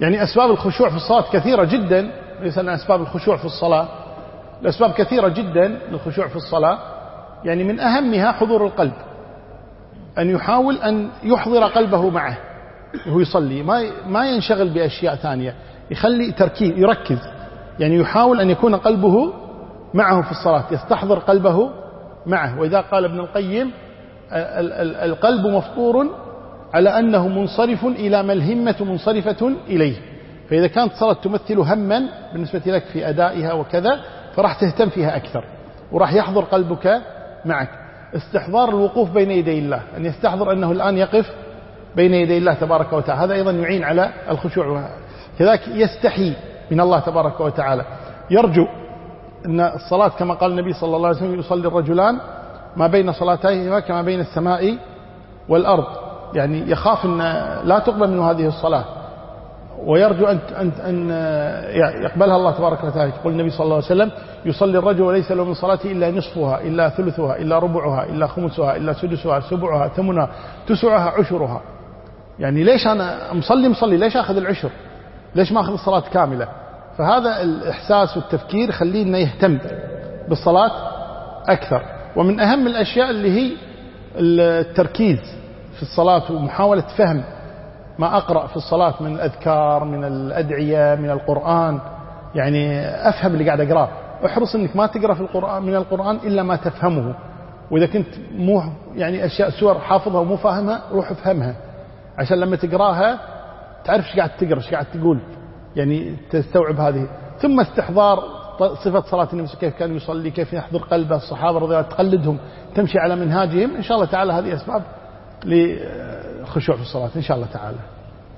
يعني أسباب الخشوع في الصلاة كثيرة جدا ليس أن أسباب الخشوع في الصلاة الأسباب كثيرة جدا للخشوع في الصلاة يعني من أهمها حضور القلب. أن يحاول أن يحضر قلبه معه وهو يصلي ما ما ينشغل بأشياء ثانية يخلي تركيز يركز. يعني يحاول أن يكون قلبه معه في الصلاة يستحضر قلبه معه. وإذا قال ابن القيم القلب مفطور على أنه منصرف إلى ما الهمة منصرفة إليه. فإذا كانت الصلاة تمثل هما بالنسبة لك في أدائها وكذا فراح تهتم فيها أكثر. وراح يحضر قلبك معك. استحضار الوقوف بين يدي الله. أن يستحضر أنه الآن يقف بين يدي الله تبارك وتعالى. هذا أيضا يعين على الخشوع. كذلك يستحي من الله تبارك وتعالى. يرجو أن الصلاة كما قال النبي صلى الله عليه وسلم يصلي الرجلان ما بين صلاتيهما كما بين السماء والأرض. يعني يخاف أن لا تقبل منه هذه الصلاة. ويرجو أن, أن, أن يقبلها الله تبارك وتعالى. يقول النبي صلى الله عليه وسلم يصلي الرجل وليس له من صلاته إلا نصفها إلا ثلثها إلا ربعها إلا خمسها إلا سدسها سبعها ثمنها تسعها عشرها. يعني ليش أنا مصلي مصلي؟ ليش أخذ العشر؟ ليش ما أخذ الصلاة كاملة؟ فهذا الإحساس والتفكير يخليه يهتم بالصلاة أكثر. ومن أهم الأشياء اللي هي التركيز. في الصلاة ومحاولة فهم ما أقرأ في الصلاة من الأذكار من الأدعية من القرآن. يعني أفهم اللي قاعد أقرأه. احرص أنك ما تقرأ في القرآن من القرآن إلا ما تفهمه. وإذا كنت مو يعني أشياء سور حافظها ومو فاهمها روح افهمها. عشان لما تقراها تعرف إيش قاعد تقرأ إيش قاعد تقول. يعني تستوعب هذه. ثم استحضار صفة صلاة النبي كيف كان يصلي كيف يحضر قلبه الصحابة رضي الله تقلدهم تمشي على منهاجهم. إن شاء الله تعالى هذه أسباب للخشوع في الصلاة. إن شاء الله تعالى.